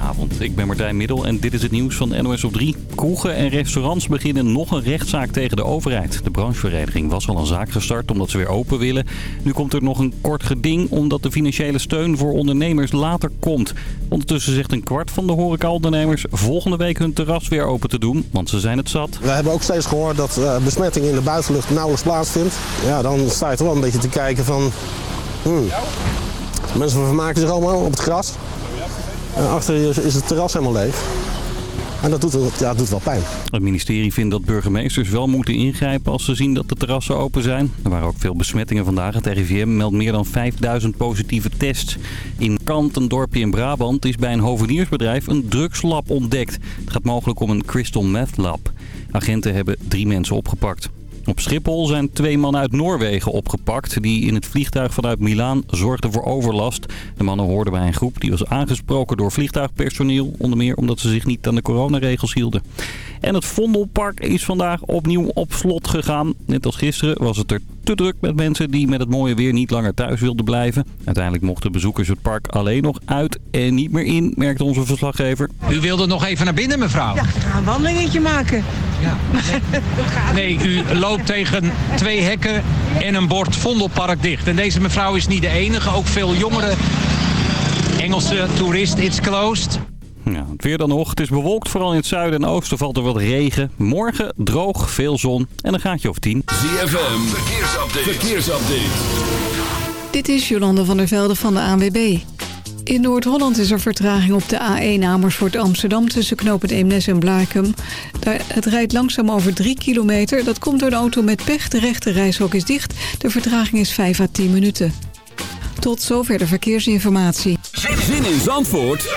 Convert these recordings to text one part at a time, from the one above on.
Goedenavond, ik ben Martijn Middel en dit is het nieuws van NOS op 3. Kroegen en restaurants beginnen nog een rechtszaak tegen de overheid. De branchevereniging was al een zaak gestart omdat ze weer open willen. Nu komt er nog een kort geding omdat de financiële steun voor ondernemers later komt. Ondertussen zegt een kwart van de horecaondernemers volgende week hun terras weer open te doen, want ze zijn het zat. We hebben ook steeds gehoord dat uh, besmetting in de buitenlucht nauwelijks plaatsvindt. Ja, dan sta je wel een beetje te kijken van... Hmm, mensen vermaken zich allemaal op het gras. En achter is het terras helemaal leeg. En dat doet, ja, doet wel pijn. Het ministerie vindt dat burgemeesters wel moeten ingrijpen als ze zien dat de terrassen open zijn. Er waren ook veel besmettingen vandaag. Het RIVM meldt meer dan 5000 positieve tests. In Kant, een dorpje in Brabant, is bij een hoveniersbedrijf een drugslab ontdekt. Het gaat mogelijk om een crystal meth lab. Agenten hebben drie mensen opgepakt. Op Schiphol zijn twee mannen uit Noorwegen opgepakt... die in het vliegtuig vanuit Milaan zorgden voor overlast. De mannen hoorden bij een groep die was aangesproken door vliegtuigpersoneel... onder meer omdat ze zich niet aan de coronaregels hielden. En het Vondelpark is vandaag opnieuw op slot gegaan. Net als gisteren was het er te druk met mensen die met het mooie weer niet langer thuis wilden blijven. Uiteindelijk mochten bezoekers het park alleen nog uit en niet meer in, merkte onze verslaggever. U wilde nog even naar binnen, mevrouw? Ja, ga een wandelingetje maken. Ja. nee, u loopt tegen twee hekken en een bord Vondelpark dicht. En deze mevrouw is niet de enige, ook veel jongere Engelse toerist, it's closed. Ja, het weer dan nog. Het is bewolkt, vooral in het zuiden en oosten valt er wat regen. Morgen droog, veel zon en een gaatje of 10. ZFM, verkeersupdate. verkeersupdate. Dit is Jolande van der Velde van de ANWB. In Noord-Holland is er vertraging op de A1 Amersfoort Amsterdam... tussen knooppunt Eemnes en Blaakum. Het rijdt langzaam over 3 kilometer. Dat komt door een auto met pech. De rechte reishok is dicht. De vertraging is 5 à 10 minuten. Tot zover de verkeersinformatie. Zin in Zandvoort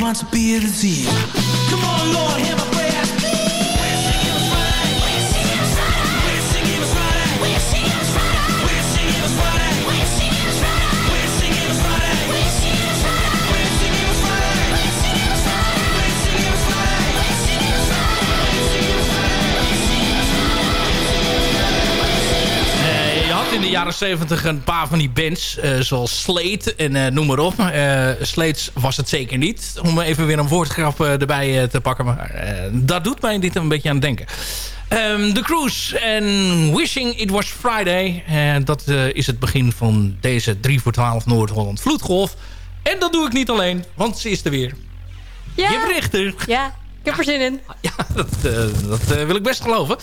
Wants to be a disease. Come on, Lord, 70 een paar van die bands. Uh, zoals Slate en uh, noem maar op. Uh, Slates was het zeker niet. Om even weer een woordgrap erbij te pakken. Maar dat doet mij dit een beetje aan het denken. Ehm, de Cruise en Wishing It Was Friday. Dat eh, is het begin van deze 3 voor 12 Noord-Holland Vloedgolf. En dat doe ik niet alleen, want ze is er weer. Ja. Je Richter. Ja, heb er zin in. Ja, dat, eh, dat eh, wil ik best geloven.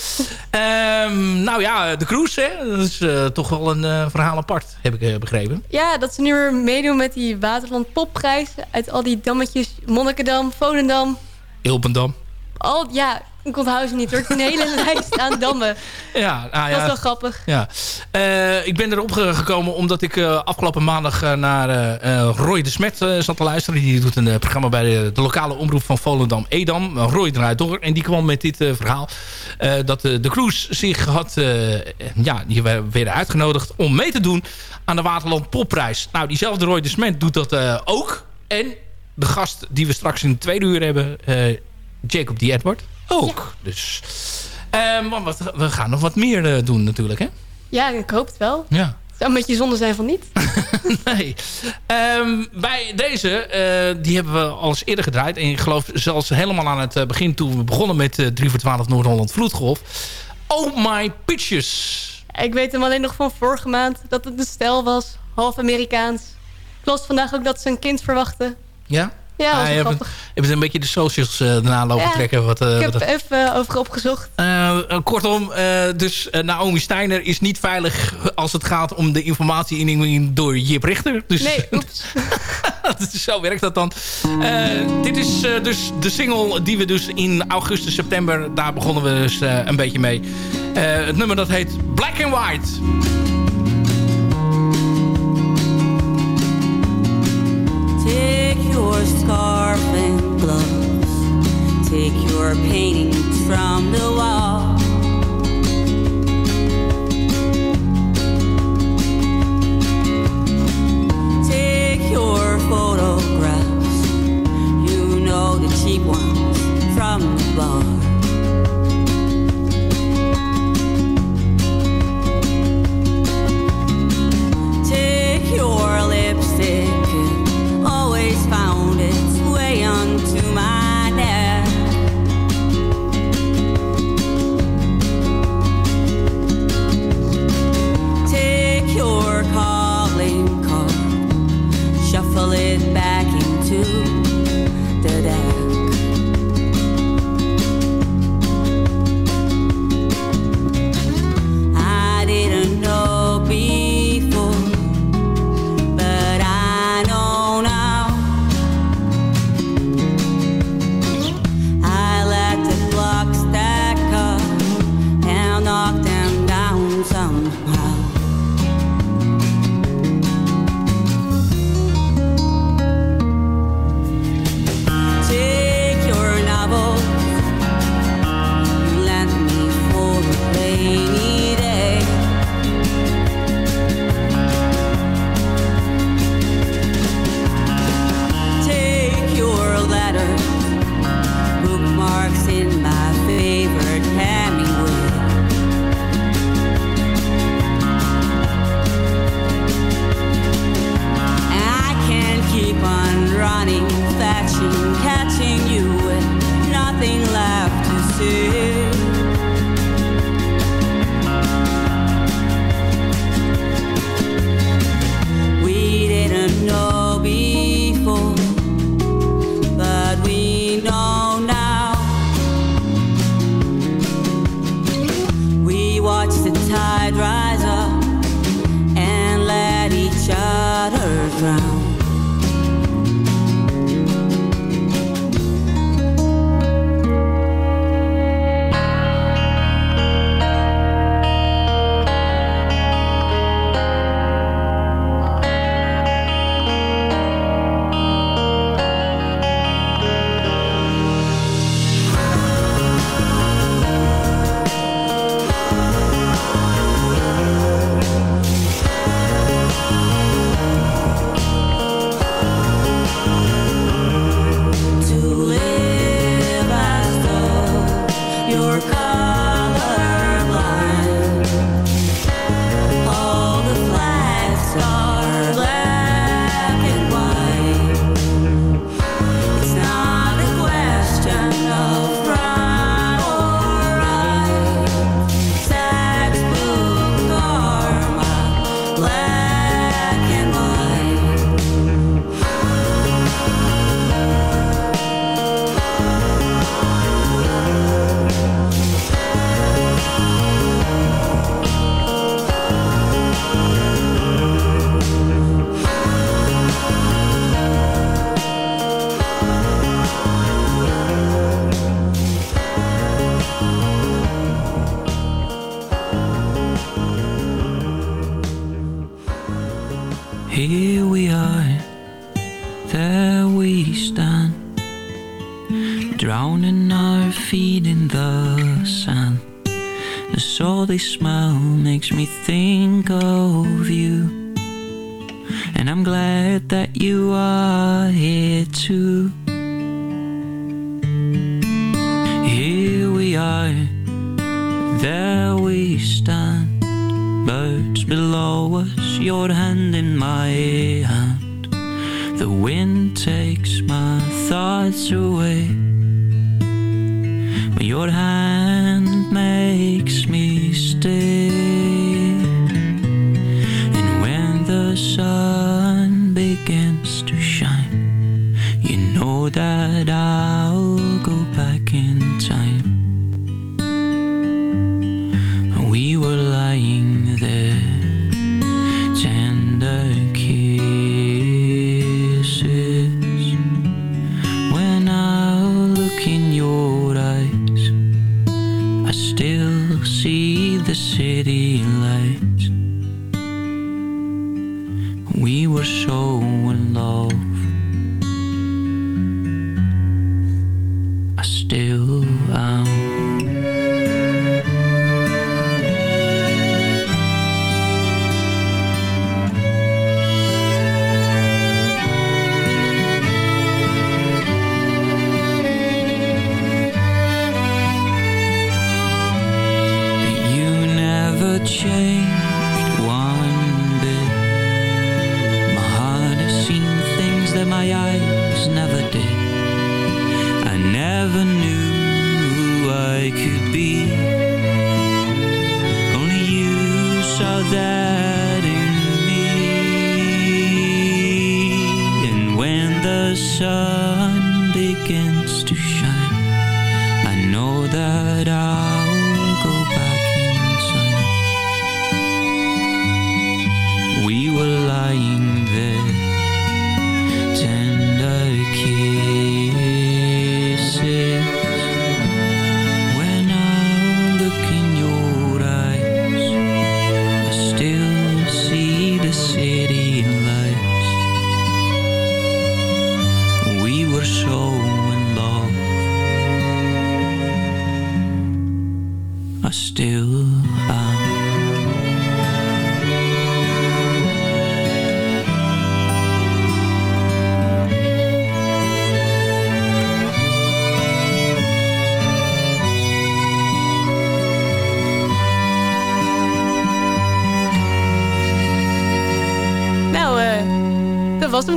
Ehm, nou ja, de cruise, hè, dat is eh, toch wel een verhaal apart, heb ik begrepen. Ja, dat ze nu weer meedoen met die Waterland Popprijs. Uit al die dammetjes. Monnikendam, Volendam. Ilpendam. Al, ja, ik onthoud ze niet hoor. Een hele lijst aan dammen. Ja, nou Dat is ja. wel grappig. Ja. Eh, ik ben erop ge- gekomen omdat ik eh, afgelopen maandag eh, naar Roy de Smet zat te luisteren. Die doet een programma bij de, de lokale omroep van Volendam Edam. Eh, Roy draait door. En die kwam met dit verhaal. dat de cruise zich had... ja, die we- werden uitgenodigd om mee te doen aan de Waterland Popprijs. Nou, diezelfde Roy de Smet doet dat ook. En de gast die we straks in het tweede uur hebben... Jacob D. Edward ook. Dus... eh, maar wat, we gaan nog wat meer eh, doen natuurlijk, hè? Ja, ik hoop het wel. Ja. Zou een beetje zonde zijn van niet. Nee. Ehm, bij deze, eh, die hebben we al eens eerder gedraaid. En ik geloof zelfs helemaal aan het eh, begin toen we begonnen met eh 3 voor 12 Noord-Holland Vloedgolf. Oh My Pitches. Ik weet hem alleen nog van vorige maand. Dat het de stijl was. Half Amerikaans. Ik las vandaag ook dat ze een kind verwachten. Ja? Ja, Ah, je hebt, je hebt een beetje de socials eh daarna lopen Ja, trekken. Wat, eh, Ik heb wat- even over opgezocht. Eh, eh, kortom, eh, dus eh, Naomi Steiner is niet veilig als het gaat om de informatie-inneming door Jip Richter. Dus Nee, oeps. Zo werkt dat dan. Eh, dit is eh, dus de single die we dus in augustus, september... daar begonnen we dus eh, een beetje mee. Eh, het nummer dat heet Black and White. Your scarf and gloves. Take your paintings from the wall. Take your photographs. You know the cheap ones from the bar.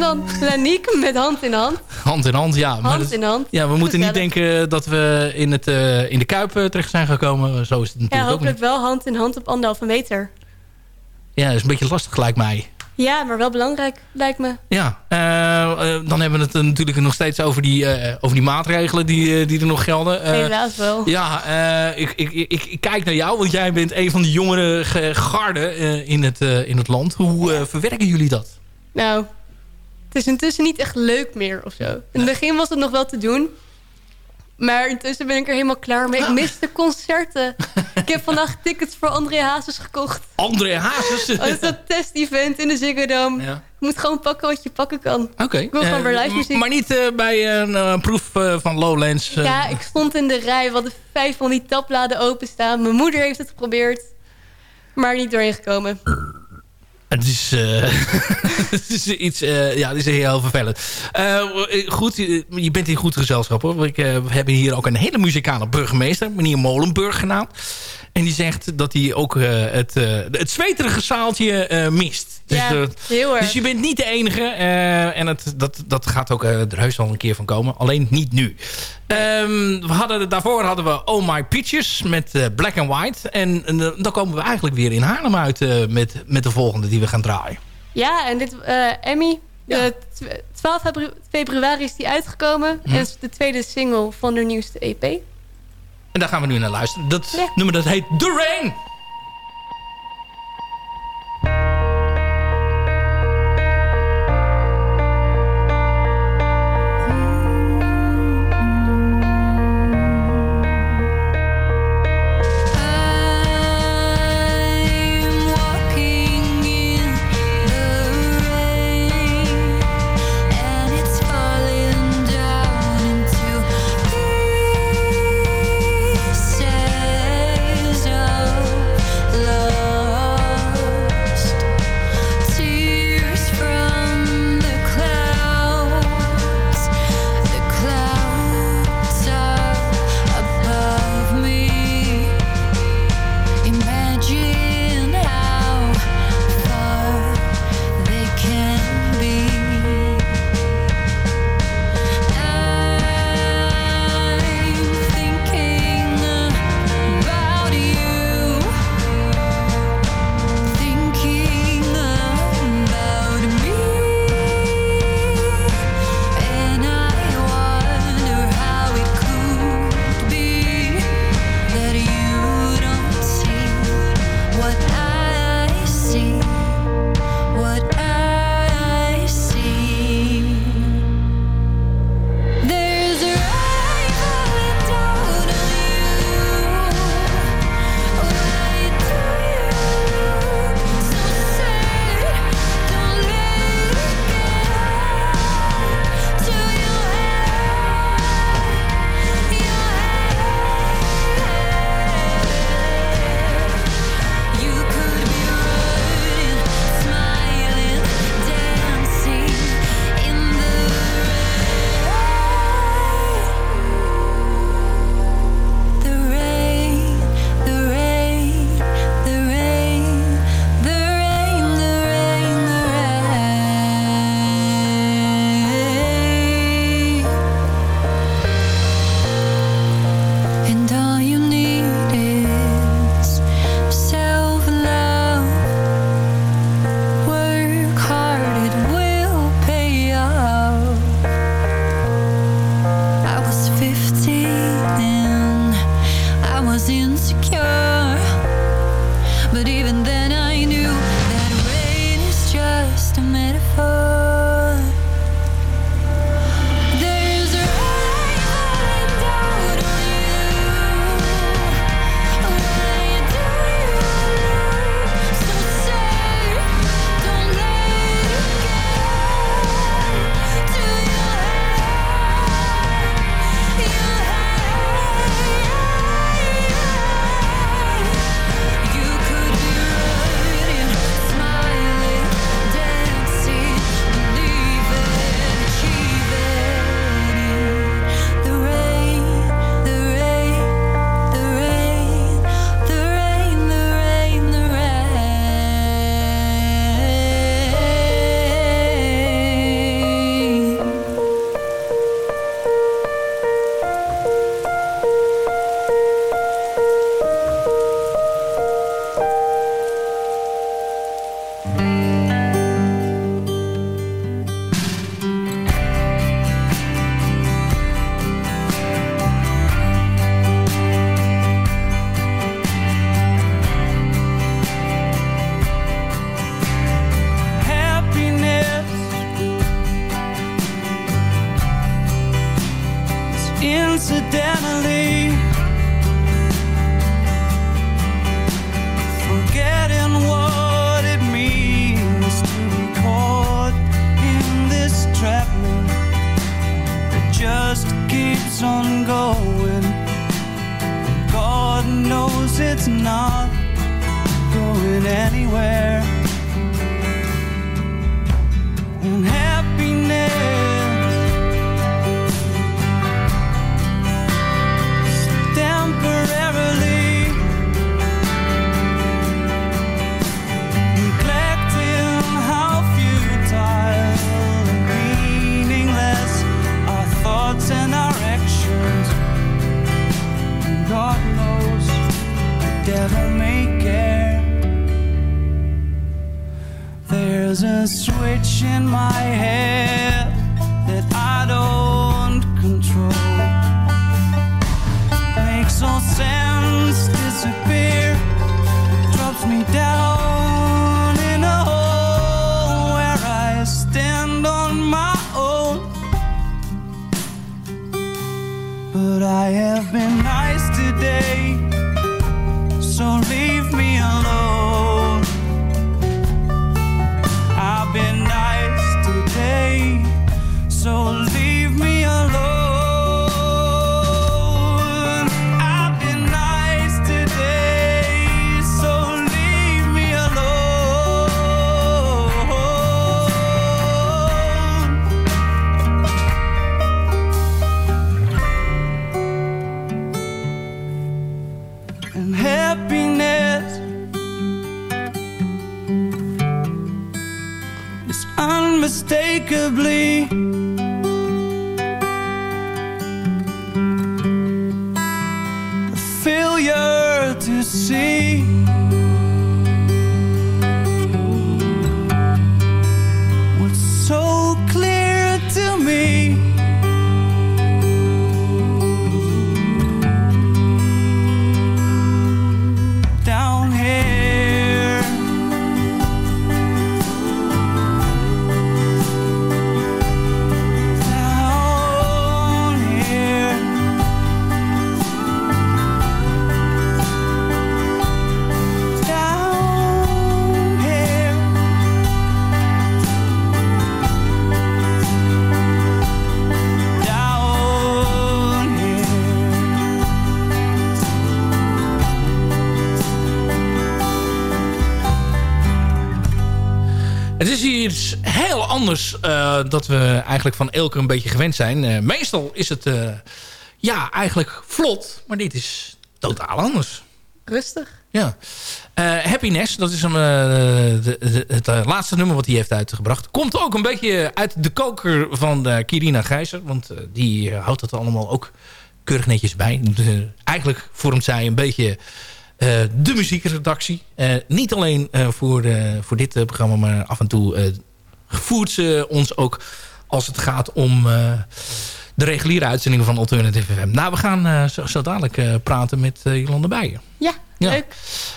Hem dan. Laniek met hand in hand. Hand in hand, ja. Maar Hand dat- in hand. Ja, we moeten niet denken dat we in, het, eh, in de Kuip eh, terecht zijn gekomen. Zo is het Ja, natuurlijk ook hopelijk niet. wel hand in hand op anderhalve meter. Ja, dat is een beetje lastig lijkt mij. Ja, maar wel belangrijk, lijkt me. Ja, eh, dan hebben we het natuurlijk nog steeds over die, over die maatregelen die, die er nog gelden. Helaas wel. Ja, ik, ik, ik, ik kijk naar jou, want jij bent een van de jongere ge- garden in, het, in het land. Hoe verwerken jullie dat? Nou, het is intussen niet echt leuk meer of zo. In het begin was het nog wel te doen. Maar intussen ben ik er helemaal klaar mee. Ik mis de concerten. ik heb vandaag tickets voor André Hazes gekocht. André Hazes? Oh, dat is dat test-event in de Ziggo Dome. Ja. Je moet gewoon pakken wat je pakken kan. Oké. Ik wil gewoon Eh, weer live muziek. Maar niet eh, bij een eh, proef van Lowlands. Ja, ik stond in de rij. We hadden vijf van die tabbladen openstaan. Mijn moeder heeft het geprobeerd. Maar niet doorheen gekomen. Het is, eh, het is iets, eh, ja, het is heel vervelend. Eh, goed, je, bent in goed gezelschap hoor. We hebben hier ook een hele muzikale burgemeester, meneer Molenburg genaamd. En die zegt dat hij ook eh, het, eh, het zweterige zaaltje eh, mist. Dus, Ja, heel erg. dus je bent niet de enige. en het, dat, dat gaat ook er heus wel een keer van komen. Alleen niet nu. Ehm, we hadden, daarvoor hadden we Oh My Peaches met Black and White. En, en, dan komen we eigenlijk weer in Haarlem uit met, met de volgende die we gaan draaien. Ja, en dit, Emmy, de tw- 12 febru- februari is die uitgekomen. Hm. En is de tweede single van de nieuwste EP. En daar gaan we nu naar luisteren. Dat nummer dat heet the rain. Anders eh, dat we eigenlijk van Elke een beetje gewend zijn. Eh, meestal is het eh, ja, eigenlijk vlot, maar dit is totaal anders. Rustig. Ja. Happiness, dat is hem, de, de- het laatste nummer wat hij heeft uitgebracht. Komt ook een beetje uit de koker van Kirina Gijzer. Want die houdt dat allemaal ook keurig netjes bij. Eigenlijk vormt zij een beetje de muziekredactie. Niet alleen voor, voor dit programma, maar af en toe voert ze ons ook als het gaat om eh, de reguliere uitzendingen van Alternative FM. Nou, we gaan eh, zo, zo dadelijk eh, praten met Jolande Bijen. Ja, Ja. leuk.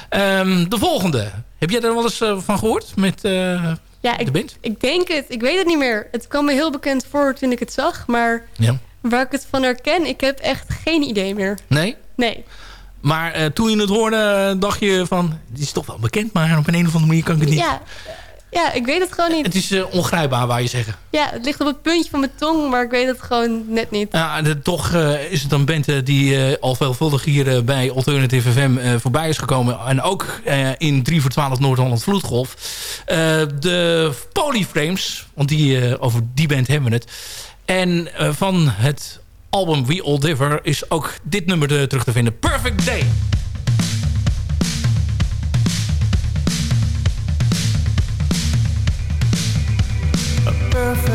Ehm, de volgende. Heb jij er wel eens van gehoord met Ja, de ik, band? ik denk het. Ik weet het niet meer. Het kwam me heel bekend voor toen ik het zag. Maar Ja. waar ik het van herken, ik heb echt geen idee meer. Nee? Nee. Maar toen je het hoorde, dacht je van... Die is toch wel bekend, maar op een, een of andere manier kan ik het niet. Ja, ja, ik weet het gewoon niet. Het is eh, ongrijpbaar, waar je zeggen. Ja, het ligt op het puntje van mijn tong, maar ik weet het gewoon net niet. Ja, de- toch eh, is het een band eh, die eh, al veelvuldig hier bij Alternative FM voorbij is gekomen. En ook in 3 voor 12 Noord-Holland Vloedgolf. De Polyframes, want die, over die band hebben we het. En van het album We All Differ is ook dit nummer terug te vinden. Perfect Day.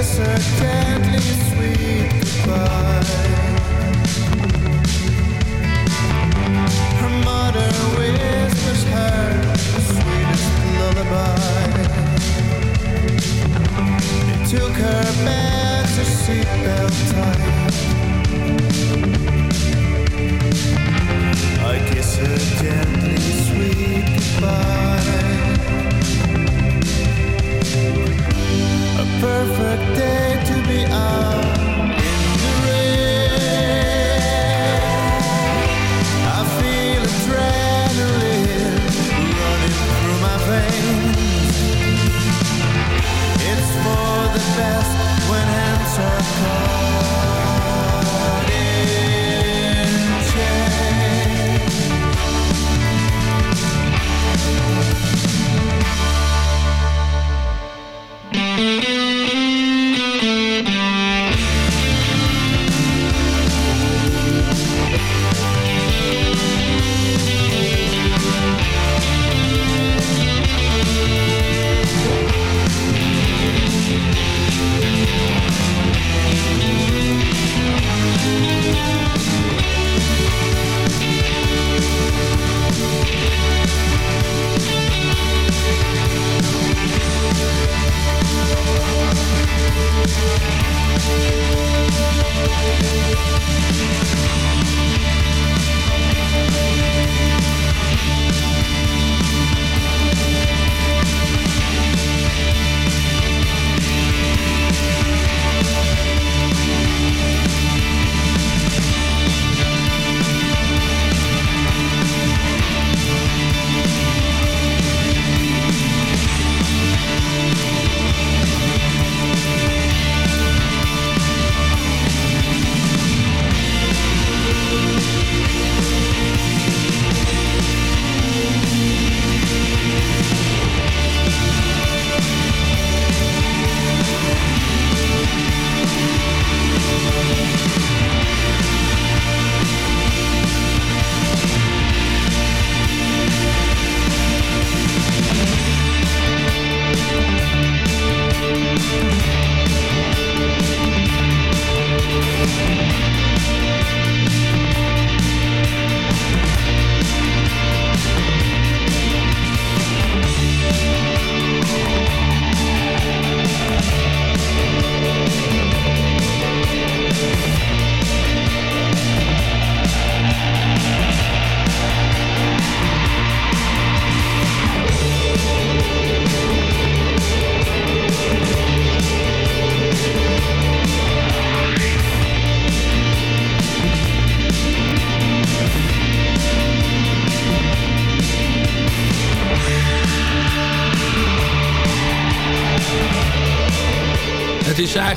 kiss her sweet goodbye. Her mother whispers her the sweetest lullaby. Took her back to seatbelt tight.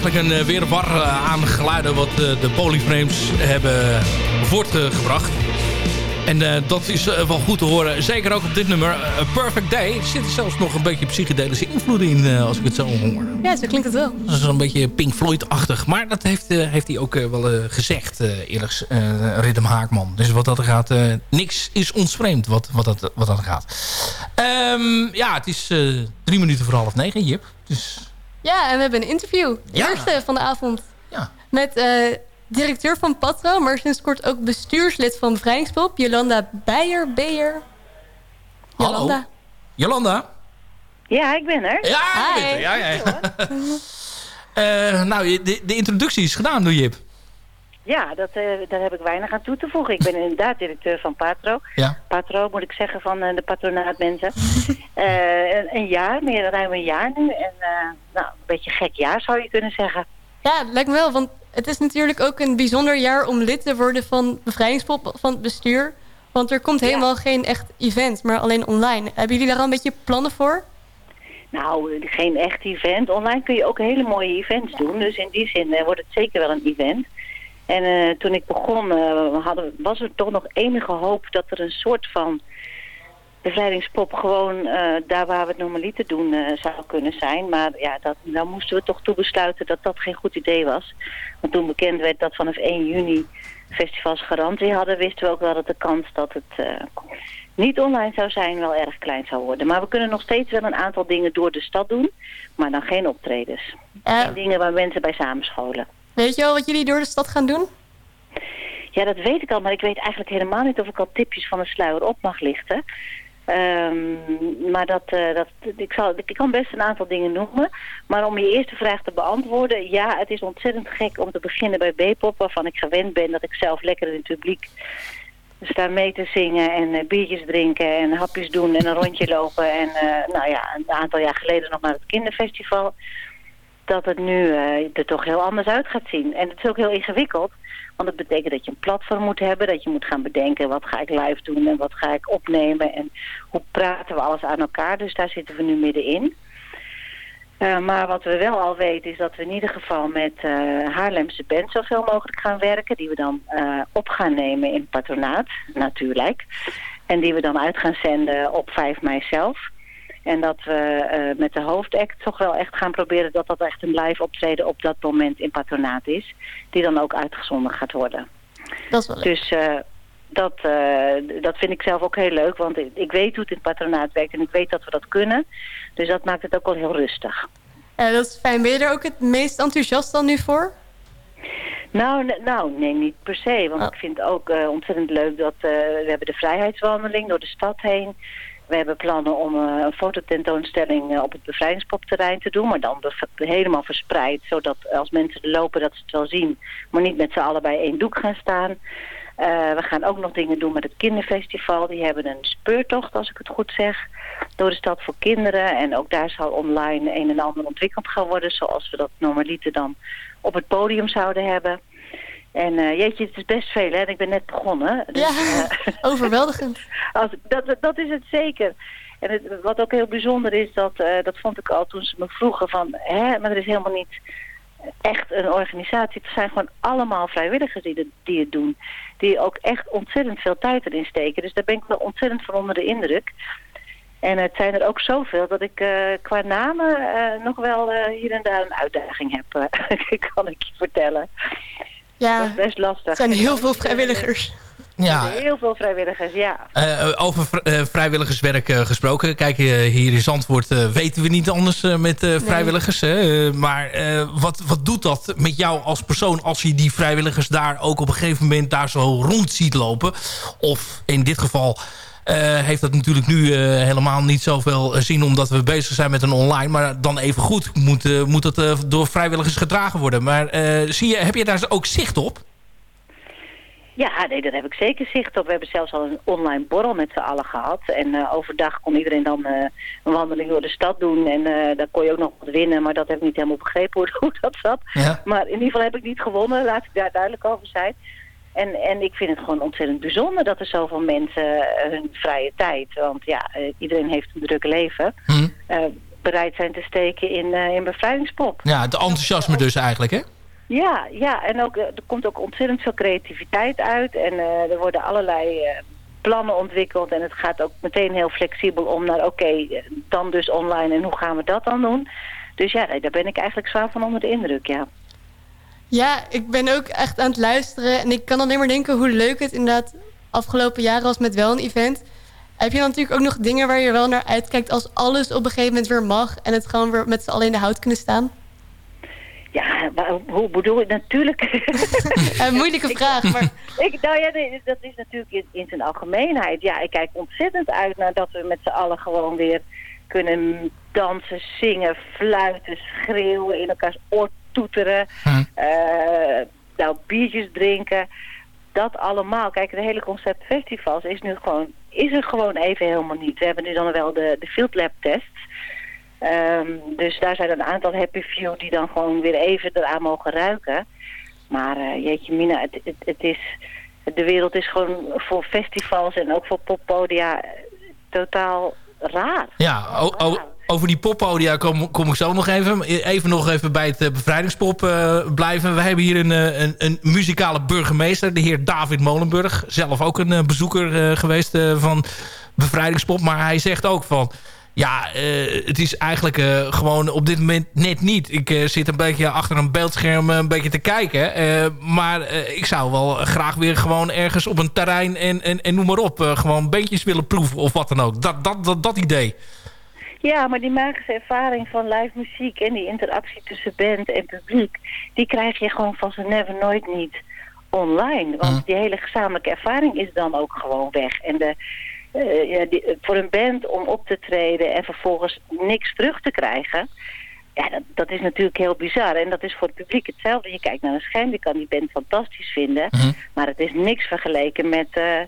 Eigenlijk een uh, weerwar uh, aan geluiden wat uh, de Polyframes hebben voortgebracht. En uh, dat is uh, wel goed te horen. Zeker ook op dit nummer. A Perfect Day. Er zitten zelfs nog een beetje psychedelische invloeden in, uh, als ik het zo hoor. Ja, zo klinkt het wel. Dat is een beetje Pink Floyd-achtig. Maar dat heeft, heeft hij ook wel gezegd, eerlijk Rhythm Haakman. Dus wat dat gaat, niks is ons vreemd wat, wat, dat, wat dat gaat. Um, ja, het is drie minuten voor half negen, Jip. Dus... Ja, en we hebben een interview. De ja. eerste van de avond. Ja. Met directeur van Patro, maar sinds kort ook bestuurslid van Bevrijdingspop. Jolanda Beijer, Beyer. Jolanda. Hallo. Jolanda? Ja, ik ben er. Ja, ik ben er. Ja, ja. uh, nou, de, de introductie is gedaan door Jip. Ja, dat, uh, daar heb ik weinig aan toe te voegen. Ik ben inderdaad directeur van Patro. Ja. Patro, moet ik zeggen, van uh, de patronaatmensen. uh, een, een, jaar, meer dan ruim een jaar nu. En nou, een beetje gek jaar zou je kunnen zeggen. Ja, lijkt me wel, want het is natuurlijk ook een bijzonder jaar om lid te worden van bevrijdingspop van het bestuur. Want er komt helemaal ja. geen echt event, maar alleen online. Hebben jullie daar al een beetje plannen voor? Nou, geen echt event. Online kun je ook hele mooie events doen. Dus in die zin uh, wordt het zeker wel een event. En uh, toen ik begon, uh, hadden, was er toch nog enige hoop dat er een soort van bevrijdingspop gewoon uh, daar waar we het normaliter doen zou kunnen zijn. Maar ja, dat, dan moesten we toch toe besluiten dat dat geen goed idee was. Want toen bekend werd dat vanaf 1 juni festivals garantie hadden... wisten we ook wel dat de kans dat het niet online zou zijn wel erg klein zou worden. Maar we kunnen nog steeds wel een aantal dingen door de stad doen. Maar dan geen optredens. Geen dingen waar mensen bij samenscholen. Weet je al wat jullie door de stad gaan doen? Ja, dat weet ik al, maar ik weet eigenlijk helemaal niet of ik al tipjes van de sluier op mag lichten. Um, maar dat, uh, dat, ik, zal, ik kan best een aantal dingen noemen. Maar om je eerste vraag te beantwoorden... ja, het is ontzettend gek om te beginnen bij B-pop... waarvan ik gewend ben dat ik zelf lekker in het publiek sta mee te zingen... en uh, biertjes drinken en hapjes doen en een rondje lopen. En uh, nou ja, een aantal jaar geleden nog naar het kinderfestival... dat het nu er toch heel anders uit gaat zien. En het is ook heel ingewikkeld... Want dat betekent dat je een platform moet hebben. Dat je moet gaan bedenken wat ga ik live doen en wat ga ik opnemen. En hoe praten we alles aan elkaar. Dus daar zitten we nu middenin. Uh, maar wat we wel al weten is dat we in ieder geval met uh, Haarlemse band zoveel mogelijk gaan werken. Die we dan op gaan nemen in patronaat, natuurlijk. En die we dan uit gaan zenden op 5 mei zelf. En dat we uh, met de hoofdact toch wel echt gaan proberen dat dat echt een live optreden op dat moment in patronaat is. Die dan ook uitgezonden gaat worden. Dat is wel leuk. Dus uh, dat, uh, dat vind ik zelf ook heel leuk. Want ik, weet hoe het in patronaat werkt en ik weet dat we dat kunnen. Dus dat maakt het ook wel heel rustig. Ja, dat is fijn. Ben je er ook het meest enthousiast dan nu voor? Nou, nou nee, niet per se. Want oh. ik vind het ook ontzettend leuk dat we hebben de vrijheidswandeling door de stad heen we hebben plannen om uh, een fototentoonstelling uh, op het bevrijdingspopterrein te doen. Maar dan helemaal verspreid. Zodat als mensen er lopen dat ze het wel zien. Maar niet met z'n allen bij één doek gaan staan. Uh, we gaan ook nog dingen doen met het kinderfestival. Die hebben een speurtocht, als ik het goed zeg. Door de stad voor kinderen. En ook daar zal online een en ander ontwikkeld gaan worden. Zoals we dat normaliter dan op het podium zouden hebben. En uh, jeetje, het is best veel, hè? Ik ben net begonnen. Dus, ja, uh, overweldigend. Als, dat, dat is het zeker. En het, wat ook heel bijzonder is, dat, uh, dat vond ik al toen ze me vroegen van... hè, maar er is helemaal niet echt een organisatie. Het zijn gewoon allemaal vrijwilligers die, de, die het doen. Die ook echt ontzettend veel tijd erin steken. Dus daar ben ik wel ontzettend van onder de indruk. En het zijn er ook zoveel dat ik uh, qua namen uh, nog wel uh, hier en daar een uitdaging heb. kan ik je vertellen. Ja, dat is best lastig. Er zijn heel veel vrijwilligers. Ja. Heel veel vrijwilligers, ja. Uh, over vr uh, vrijwilligerswerk uh, gesproken. Kijk, hier in Zandvoort weten we niet anders met vrijwilligers. Nee. maar wat, wat doet dat met jou als persoon als je die vrijwilligers daar ook op een gegeven moment daar zo rond ziet lopen? Of in dit geval uh, heeft dat natuurlijk nu uh, helemaal niet zoveel zin omdat we bezig zijn met een online. Maar dan even goed moet, moet dat door vrijwilligers gedragen worden. Maar zie je, heb je daar ook zicht op? Ja, nee, daar heb ik zeker zicht op. We hebben zelfs al een online borrel met z'n allen gehad. En overdag kon iedereen dan een wandeling door de stad doen. En daar kon je ook nog wat winnen. Maar dat heb ik niet helemaal begrepen hoe, hoe dat zat. Ja. Maar in ieder geval heb ik niet gewonnen. Laat ik daar duidelijk over zijn. En, en ik vind het gewoon ontzettend bijzonder dat er zoveel mensen uh, hun vrije tijd... want ja, uh, iedereen heeft een druk leven... Hmm. Uh, bereid zijn te steken in, eh, in bevrijdingspop. Ja, het enthousiasme dus eigenlijk, hè? Ja, ja, en ook, eh, er komt ook ontzettend veel creativiteit uit. En eh, er worden allerlei eh, plannen ontwikkeld. En het gaat ook meteen heel flexibel om naar, oké, eh, dan dus online. En hoe gaan we dat dan doen? Dus ja, daar ben ik eigenlijk zwaar van onder de indruk, ja. Ja, ik ben ook echt aan het luisteren. En ik kan alleen maar denken hoe leuk het inderdaad afgelopen jaren was met wel een event. Heb je dan natuurlijk ook nog dingen waar je wel naar uitkijkt... als alles op een gegeven moment weer mag... en het gewoon weer met z'n allen in de hout kunnen staan? Ja, maar hoe bedoel je? Natuurlijk. Een moeilijke vraag, maar... Ik, nou ja, dat is natuurlijk in, in zijn algemeenheid. Ja, ik kijk ontzettend uit naar dat we met z'n allen gewoon weer kunnen dansen, zingen, fluiten, schreeuwen, in elkaars oor toeteren, eh, nou, biertjes drinken. Dat allemaal. Kijk, het hele concept festivals is nu gewoon, is er gewoon even helemaal niet. We hebben nu dan wel de, de field lab tests. Ehm, dus daar zijn een aantal happy few die dan gewoon weer even eraan mogen ruiken. Maar eh, jeetje mina, het, het, het is, de wereld is gewoon voor festivals en ook voor poppodia eh, totaal raar. Ja, over die poppodia kom, kom ik zo nog even. Even nog even bij het eh, bevrijdingspop eh, blijven. We hebben hier een, eh, een, een muzikale burgemeester, de heer David Molenburg. Zelf ook een bezoeker geweest van bevrijdingspop. Maar hij zegt ook van... Ja, eh, het is eigenlijk eh, gewoon op dit moment net niet. Ik eh, zit een beetje achter een beeldscherm een beetje te kijken. maar ik zou wel graag weer gewoon ergens op een terrein en, en, en noem maar op. gewoon beentjes willen proeven of wat dan ook. Dat, dat, dat, dat idee. Ja, maar die magische ervaring van live muziek en die interactie tussen band en publiek, die krijg je gewoon van z'n never nooit niet online. Want die hele gezamenlijke ervaring is dan ook gewoon weg. En de, eh, ja, die, voor een band om op te treden en vervolgens niks terug te krijgen, ja, dat, dat is natuurlijk heel bizar. En dat is voor het publiek hetzelfde. Je kijkt naar een scherm, je kan die band fantastisch vinden, maar het is niks vergeleken met... eh,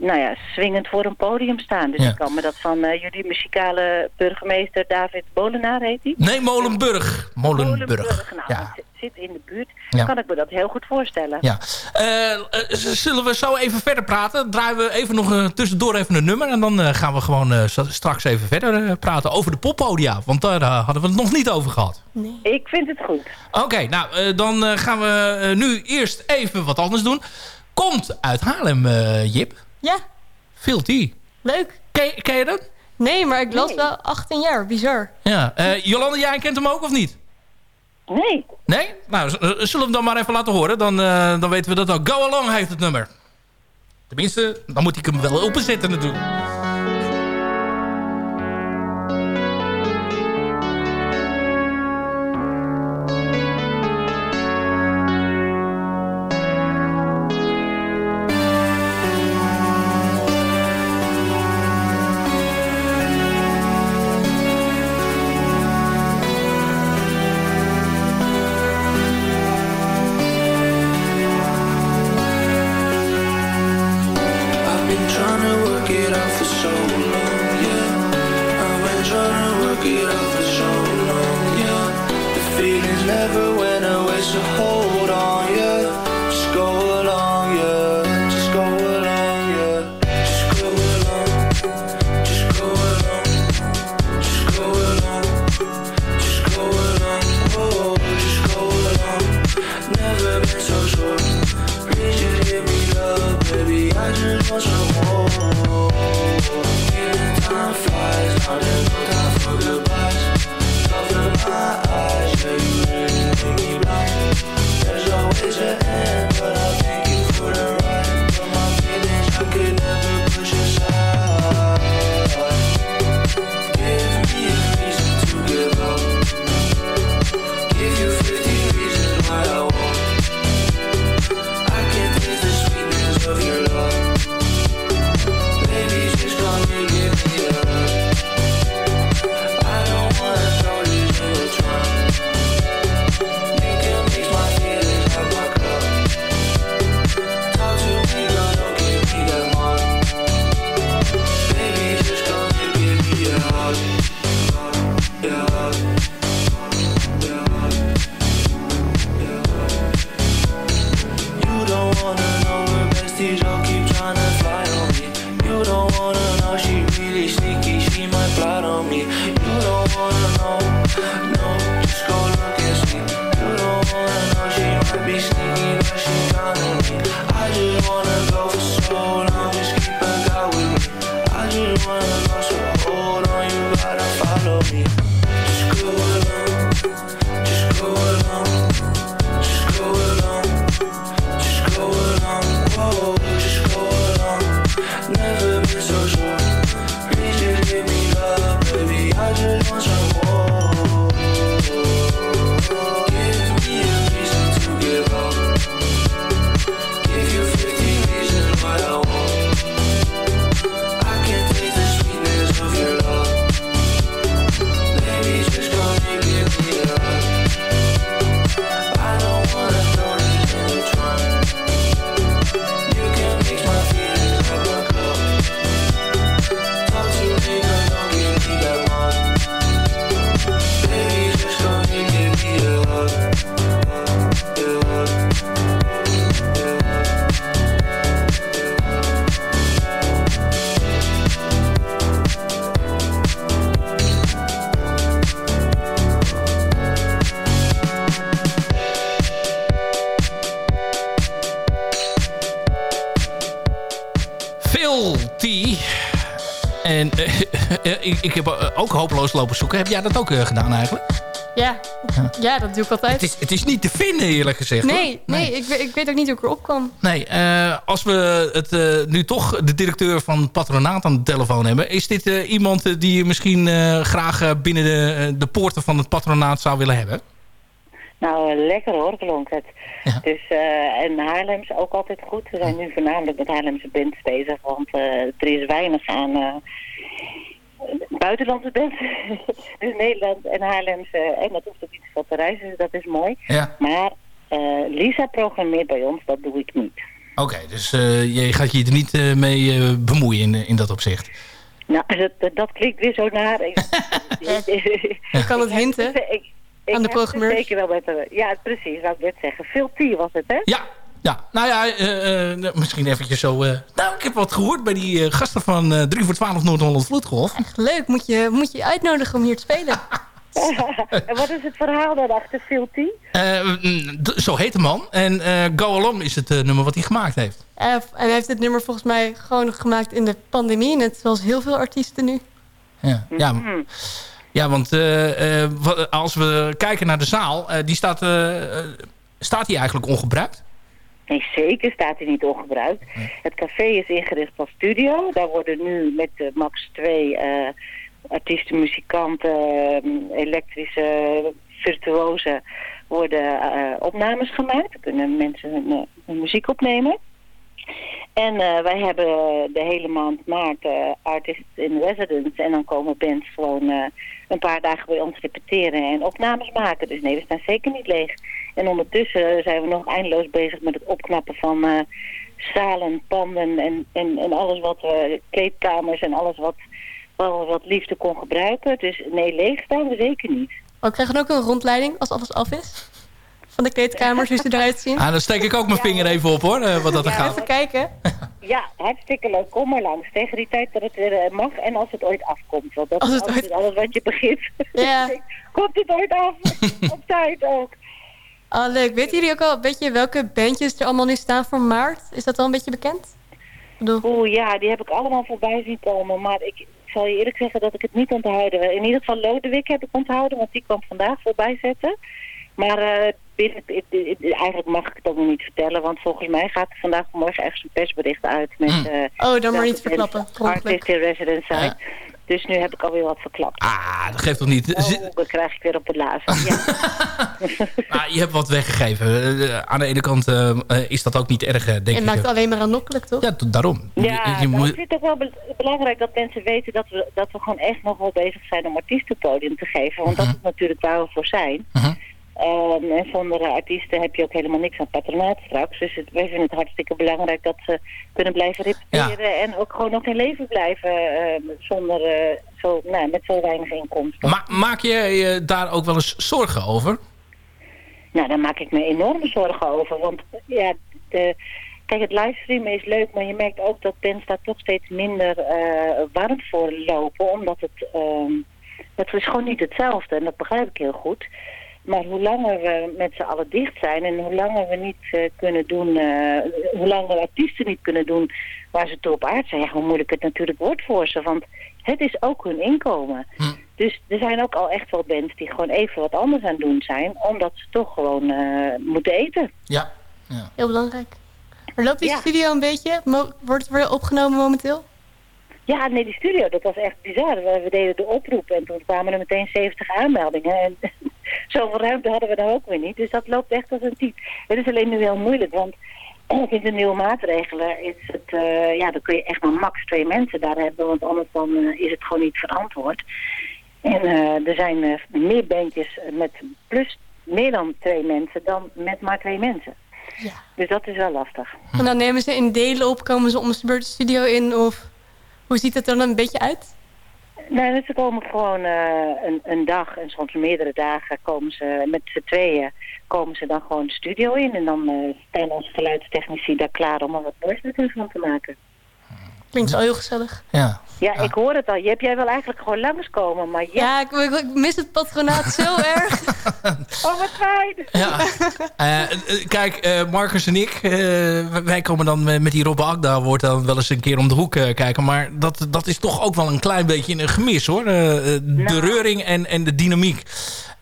nou ja, swingend voor een podium staan. Dus Ja. ik kan me dat van eh, jullie muzikale burgemeester David Bolenaar heet hij? Nee, Molenburg. Molenburg. Nou, Ja. zit- in de buurt. Ja. Kan ik me dat heel goed voorstellen. Ja. Eh, eh, zullen we zo even verder praten? Draaien we even nog eh, tussendoor even een nummer. En dan gaan we gewoon st- straks even verder praten over de poppodia. Want daar hadden we het nog niet over gehad. Ik vind het goed. Oké, nou dan gaan we nu eerst even wat anders doen. Komt uit Haarlem, eh, Jip. Ja. Filty. Leuk. Ken, ken je dat? Nee, maar ik las wel 18 jaar. Bizar. Ja. Eh, Jolanda, jij kent hem ook of niet? Nee. Nee? Nou, zullen we hem dan maar even laten horen? Dan, eh, dan weten we dat ook. Go Along heeft het nummer. Tenminste, dan moet ik hem wel openzetten natuurlijk. Work it for so long, yeah. I've been trying to work it for so long, yeah. The feelings never went away, so me ik, heb eh, ook hopeloos lopen zoeken. Heb jij dat ook eh, gedaan eigenlijk? Ja. ja, dat doe ik altijd. Het is, het is niet te vinden eerlijk gezegd. hoor. nee, nee, Ik, weet- ik weet ook niet hoe ik erop kwam. Nee, eh, als we het, eh, nu toch de directeur van het patronaat aan de telefoon hebben... is dit eh, iemand die je misschien eh, graag binnen de, de poorten van het patronaat zou willen hebben? Nou, lekker hoor, klonk het. Dus, eh, en Haarlems ook altijd goed. We zijn nu voornamelijk met Haarlemse bands bezig, want eh, er is weinig aan eh, buitenlandse bands. dus Nederland en Haarlemse, en dat hoeft ook niet veel te reizen, dus dat is mooi. Ja. Maar eh, Lisa programmeert bij ons, dat doe ik niet. Oké, dus eh, je gaat je er niet eh, mee eh, bemoeien in, in dat opzicht. Nou, dat, dat, klinkt weer zo naar. Ik, kan het hinten ik, ik aan de programmeurs. Zeker wel met de, ja, precies, wou ik net zeggen. Veel T was het, hè? Ja, ja. nou ja, eh, eh, misschien eventjes zo... eh, nou, ik heb wat gehoord bij die eh, gasten van eh 3 voor 12 Noord-Holland Vloedgolf. Echt leuk. Moet je, moet je uitnodigen om hier te spelen. en wat is het verhaal daarachter, Phil T? Eh, mm, zo heet de man. En eh, Go Along is het eh, nummer wat hij gemaakt heeft. Eh, en hij heeft dit nummer volgens mij gewoon gemaakt in de pandemie. Net zoals heel veel artiesten nu. Ja, ja, ja want eh, eh, wa- als we kijken naar de zaal... eh, die staat, eh, eh, staat die eigenlijk ongebruikt? Nee, zeker staat hij niet ongebruikt. Het café is ingericht als studio. Daar worden nu met de Max 2 eh, artiesten, muzikanten, eh, elektrische virtuosen worden eh, opnames gemaakt. Dan kunnen mensen hun, hun muziek opnemen. En eh, wij hebben de hele maand maart eh, artists in residence. En dan komen bands gewoon eh, een paar dagen bij ons repeteren en opnames maken. Dus nee, we staan zeker niet leeg. En ondertussen zijn we nog eindeloos bezig met het opknappen van zalen, panden en, en, en alles wat we, kleedkamers en alles wat, wat, wat liefde kon gebruiken. Dus nee, leeg staan we zeker niet. Oh, we krijgen ook een rondleiding als alles af is. Van de kleedkamers, hoe ze eruit zien. Ah, dan steek ik ook mijn vinger even op hoor, eh, wat dat er Ja, gaat. even kijken. Ja, hartstikke leuk. Kom maar langs. Tegen die tijd dat het weer eh, mag en als het ooit afkomt. Want dat Als is het altijd alles wat je begint. Ja. Komt het ooit af? Op tijd ook. Oh, leuk. Weten jullie ook al, weet je welke bandjes er allemaal nu staan voor maart? Is dat al een beetje bekend? Oeh, ja, die heb ik allemaal voorbij zien komen. Maar ik, ik zal je eerlijk zeggen dat ik het niet onthouden. In ieder geval Lodewijk heb ik onthouden, want die kwam vandaag voorbij zetten. Maar eh, binnen, eigenlijk mag ik het ook nog niet vertellen, want volgens mij gaat er vandaag morgen ergens een persbericht uit met... eh, Oh, dan maar niet verklappen. Artist in residence zijn. Dus nu heb ik alweer wat verklapt. Ah, dat geeft toch niet... Oh, dan krijg ik weer op het lazen. Ja. Ah, je hebt wat weggegeven. Eh, aan de ene kant eh, is dat ook niet erg, eh, denk En ik. maakt het alleen maar aanlokkelijk, toch? Ja, daarom. Ja, Je- moet- ik vind het ook wel be- belangrijk dat mensen weten dat we, dat we gewoon echt nog wel bezig zijn om artiesten podium te geven. Want dat is natuurlijk waar we voor zijn. Ehm, en zonder artiesten heb je ook helemaal niks aan patronaat straks. Dus het, wij vinden het hartstikke belangrijk dat ze kunnen blijven repeteren en ook gewoon nog in leven blijven ehm, zonder, eh, zo, nou, met zo weinig inkomsten. Ma- maak je je daar ook wel eens zorgen over? Nou, daar maak ik me enorme zorgen over. Want ja, de, kijk, het livestreamen is leuk, maar je merkt ook dat bands daar toch steeds minder eh, warm voor lopen. Omdat het, ehm, het is gewoon niet hetzelfde en dat begrijp ik heel goed. Maar hoe langer we met z'n allen dicht zijn en hoe langer we niet eh, kunnen doen, eh, hoe langer artiesten niet kunnen doen waar ze toe op aard zijn, ja, hoe moeilijk het natuurlijk wordt voor ze. Want het is ook hun inkomen. Dus er zijn ook al echt wel bands die gewoon even wat anders aan het doen zijn, omdat ze toch gewoon eh, moeten eten. Ja. Heel belangrijk. Maar loopt die Ja. studio een beetje? Mo- wordt het weer opgenomen momenteel? Ja, nee, die studio, dat was echt bizar. We, we deden de oproep en toen kwamen er meteen 70 aanmeldingen. En zoveel ruimte hadden we daar ook weer niet. Dus dat loopt echt als een type. Het is alleen nu heel moeilijk, want sinds de nieuwe maatregelen is het, eh, ja, dan kun je echt maar max twee mensen daar hebben, want anders dan eh, is het gewoon niet verantwoord. En eh, er zijn meer bandjes met plus meer dan twee mensen dan met maar twee mensen. Ja. Dus dat is wel lastig. En dan nemen ze in delen op, komen ze om de studio in of hoe ziet het er dan een beetje uit? Nee, dus ze komen gewoon eh, een, een dag en soms meerdere dagen komen ze met z'n tweeën komen ze dan gewoon de studio in. En dan eh zijn onze geluidstechnici daar klaar om er wat moois met hun van te maken. Klinkt wel heel gezellig. Ja. Ja, ik hoor het al. Je hebt jij wel eigenlijk gewoon langskomen, maar ja. Ja, ik, ik- ik mis het patronaat zo erg. Oh, wat fijn! Ja. Eh, eh, kijk, eh, Marcus en ik, eh, wij komen dan met die Rob Agda, wordt dan wel eens een keer om de hoek eh, kijken. Maar dat, dat is toch ook wel een klein beetje een gemis hoor. De reuring en, en de dynamiek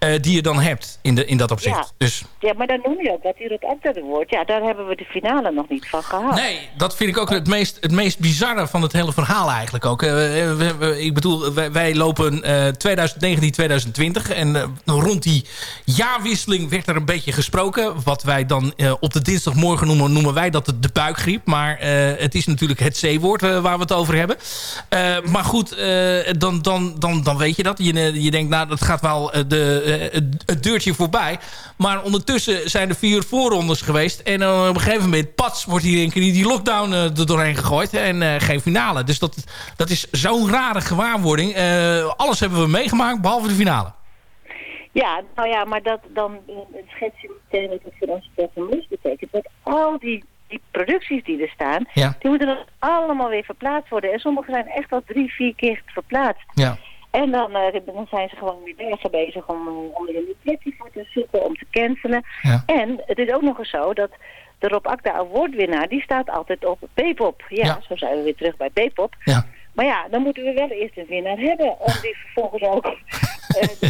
eh, die je dan hebt in, de, in dat opzicht. Ja. Dus Ja, maar dan noem je ook dat hier het antwoord wordt. Ja, daar hebben we de finale nog niet van gehad. Nee, dat vind ik ook het meest, het meest bizarre van het hele verhaal eigenlijk ook. Eh, we- we- ik bedoel, wij, wij lopen eh 2019, 2020 en eh, rond die jaarwisseling werd er een beetje gesproken. Wat wij dan eh, op de dinsdagmorgen noemen, noemen wij dat de, de buikgriep. Maar eh, het is natuurlijk het C-woord eh, waar we het over hebben. Eh, maar goed, eh, dan, dan, dan, dan weet je dat. Je, je denkt, nou, dat gaat wel eh, de, eh, het, het deurtje voorbij. Maar ondertussen zijn er vier voorrondes geweest. En eh, op een gegeven moment, pats, wordt hier een keer die lockdown eh, er doorheen gegooid. En geen finale. Dus dat, dat is zo'n rare gewaarwording. Alles hebben we meegemaakt, behalve de finale. Ja, nou ja, maar dat, dan schets je meteen wat het voor betekent. Dat al die, die producties die er staan, Ja. die moeten dan allemaal weer verplaatst worden. En sommige zijn echt al drie, vier keer verplaatst. Ja. En dan, eh, dan zijn ze gewoon weer bezig bezig om, om er een nieuw plekje voor te zoeken, om te cancelen. Ja. En het is ook nog eens zo dat de Rob Akda Award-winnaar, die staat altijd op P-pop. Ja, Ja. zo zijn we weer terug bij P-pop. Ja. Maar ja, dan moeten we wel eerst een winnaar hebben om die vervolgens ook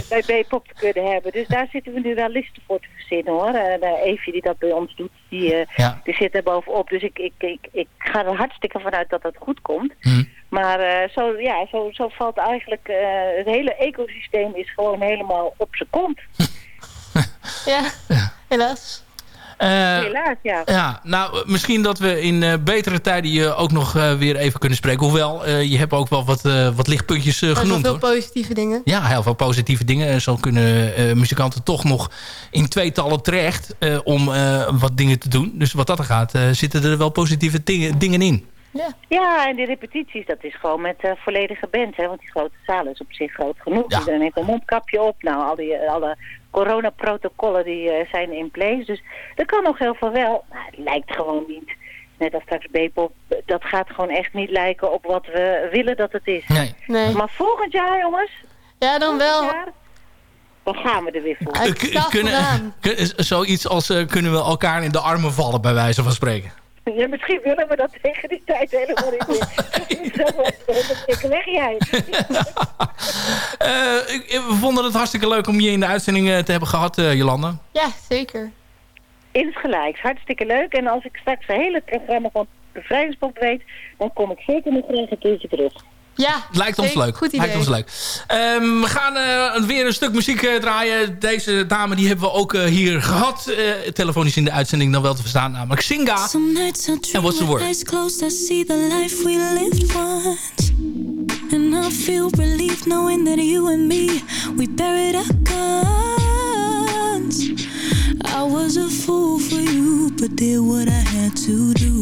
bij B-pop te kunnen hebben. Dus daar zitten we nu wel listen voor te verzinnen hoor. En uh, Evie die dat bij ons doet, die, eh, Ja. die zit er bovenop. Dus ik, ik, ik, ik ga er hartstikke vanuit dat dat goed komt. Hm. Maar eh, zo, ja, zo, zo valt eigenlijk, eh, het hele ecosysteem is gewoon helemaal op zijn kont. Ja, helaas. Eh, Helaas, ja. Ja, nou, misschien dat we in eh, betere tijden je ook nog eh, weer even kunnen spreken. Hoewel, eh, je hebt ook wel wat, eh, wat lichtpuntjes Maar genoemd. veel Hoor. positieve dingen. Ja, heel veel positieve dingen. En Zo kunnen eh, muzikanten toch nog in tweetallen terecht eh, om eh, wat dingen te doen. Dus wat dat er gaat, eh, zitten er wel positieve dingen, dingen in. Ja. Ja, en die repetities, dat is gewoon met eh, volledige band. Hè, want die grote zaal is op zich groot genoeg. Ja. Iedereen heeft een mondkapje op. Nou, al die, alle coronaprotocollen die eh, zijn in place. Dus er kan nog heel veel wel. Maar het lijkt gewoon niet. Net als straks B-pop. Dat gaat gewoon echt niet lijken op wat we willen dat het is. Nee. Nee. Maar volgend jaar, jongens. Ja, dan wel. volgend jaar, dan gaan we er weer voor. Eh, kunnen, kun- zoiets als eh, kunnen we elkaar in de armen vallen, bij wijze van spreken. Ja, misschien willen we dat tegen die tijd helemaal niet meer. Zo, ik weg jij. Eh, ik- we vonden het hartstikke leuk om je in de uitzending eh, te hebben gehad, eh, Jolanda. Ja, zeker. Insgelijks, hartstikke leuk. En als ik straks het hele programma van Bevrijdingspop weet, dan kom ik zeker nog graag een keertje terug. Ja, Lijkt ons leuk. Goed idee. Lijkt ons leuk. Ehm, we gaan eh, weer een stuk muziek eh, draaien. Deze dame die hebben we ook eh, hier gehad. eh, telefonisch in de uitzending dan wel te verstaan. Namelijk Singa. Dream what's the word? eyes closed, I see the life we lived once. And I feel relief knowing that you and me, we buried our guns. I was a fool for you, but did what I had to do.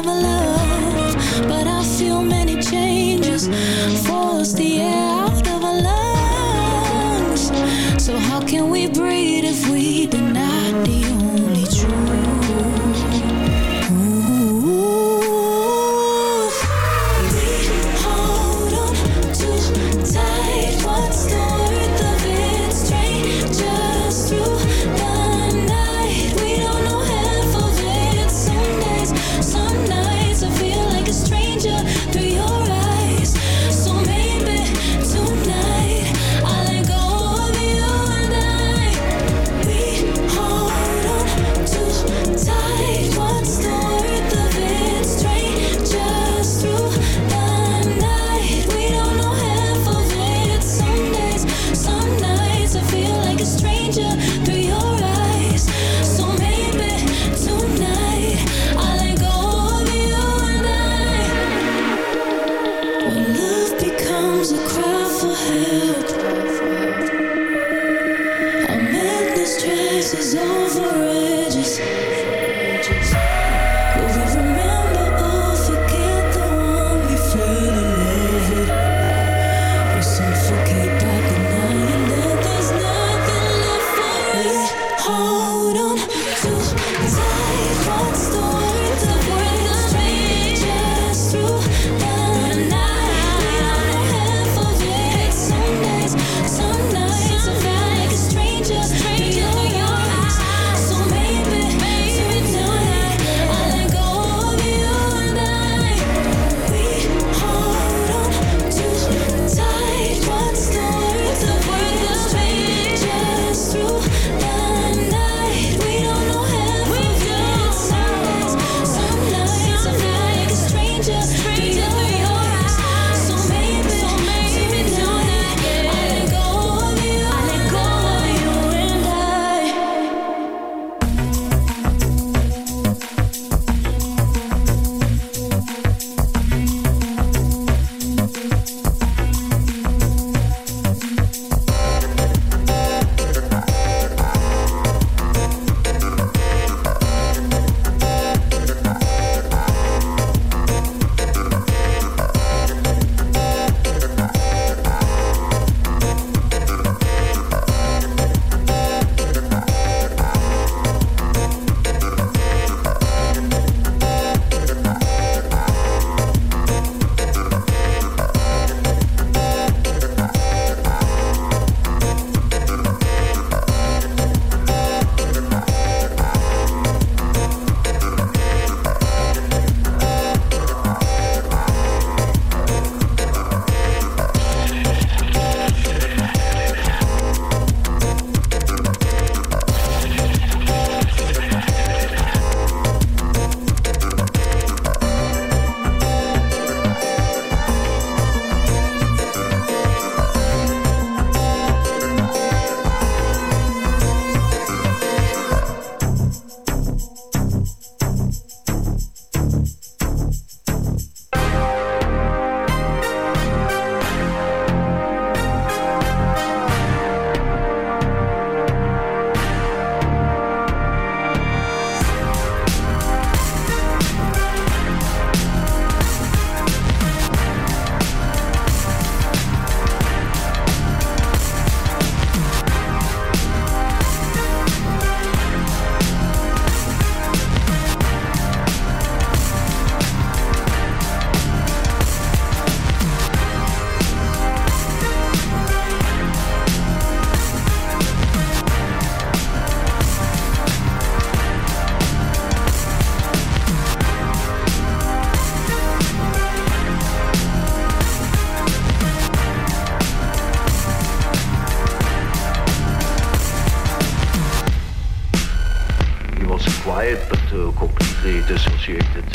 completely dissociated,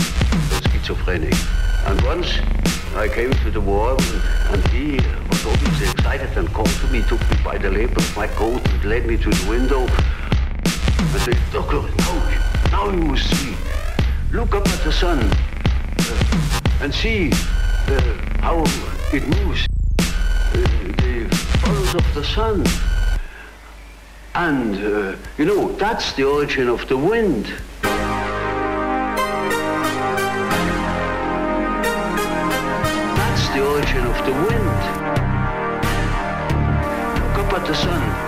schizophrenic. And once I came to the war, and he was always excited and called to me, took me by the lap of my coat, and led me to the window. I said, Doctor, now, now you must see. Look up at the sun uh, and see uh, how it moves. Uh, the follows of the sun. And, uh, you know, that's the origin of the wind. That's of the wind. Look up at the sun.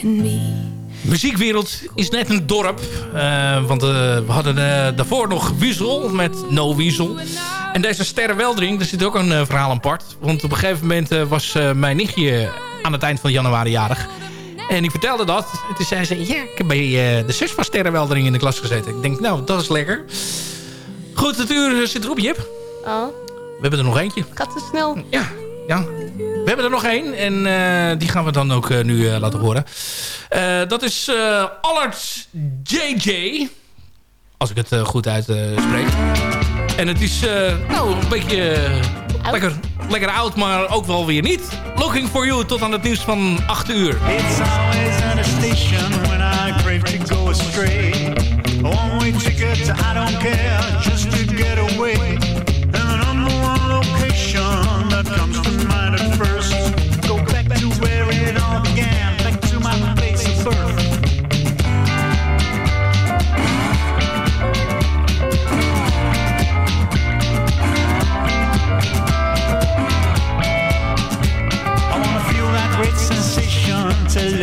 Can be. muziekwereld is net een dorp. Eh, want eh, we hadden eh, daarvoor nog Wiesel met No Wiesel. En deze Sterrenweldering, daar zit ook een verhaal apart. Want op een gegeven moment eh, was eh, mijn nichtje aan het eind van januari jarig. En ik vertelde dat. En toen zei ze, ja, ik heb bij eh, de zus van Sterrenweldering in de klas gezeten. Ik denk, nou, dat is lekker. Goed, het uur zit erop, Jip. Oh, We hebben er nog eentje. gaat te snel. Ja, ja. We hebben er nog één. En eh, die gaan we dan ook eh, nu eh, laten horen. Eh, dat is eh Allard JJ. Als ik het goed uitspreek. en het is eh, nou, een beetje lekker, lekker oud, maar ook wel weer niet. Looking for you tot aan het nieuws van 8 uur. It's always at a station when I crave to go astray. Ticket to I don't care, just to get away.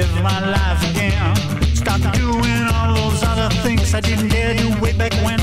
live my life again. Stop doing all those other things I didn't dare do way back when